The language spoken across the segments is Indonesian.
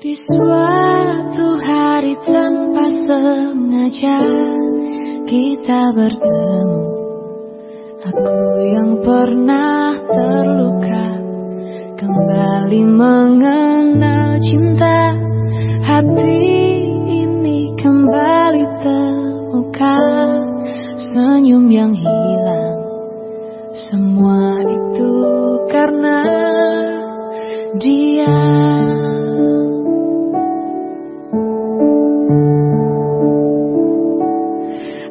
Suatu hari tanpa sengaja kita bertemu. Aku yang pernah terluka Kembali mengenal cinta. Hati ini kembali terbuka Senyum yang hilang. Semua itu karena dia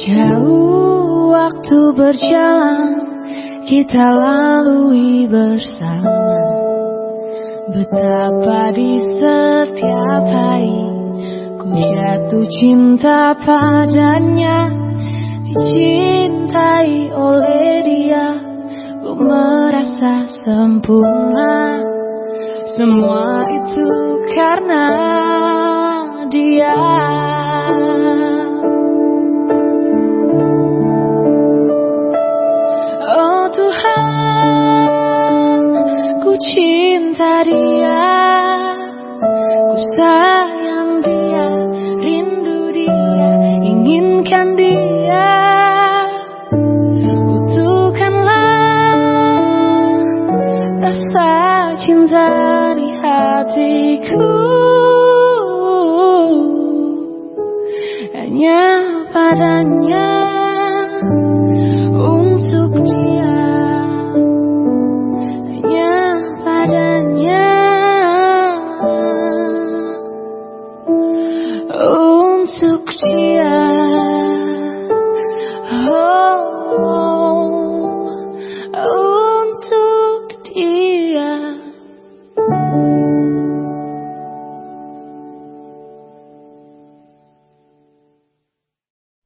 Jauh waktu berjalan kita lalui bersama. Betapa di setiap hari ku jatuh cinta padanya. Dicintai oleh dia ku merasa sempurna. Semua itu karena cinta dia Ku sayang dia Rindu dia Inginkan dia. Butuhkanlah Rasa cinta di hatiku. such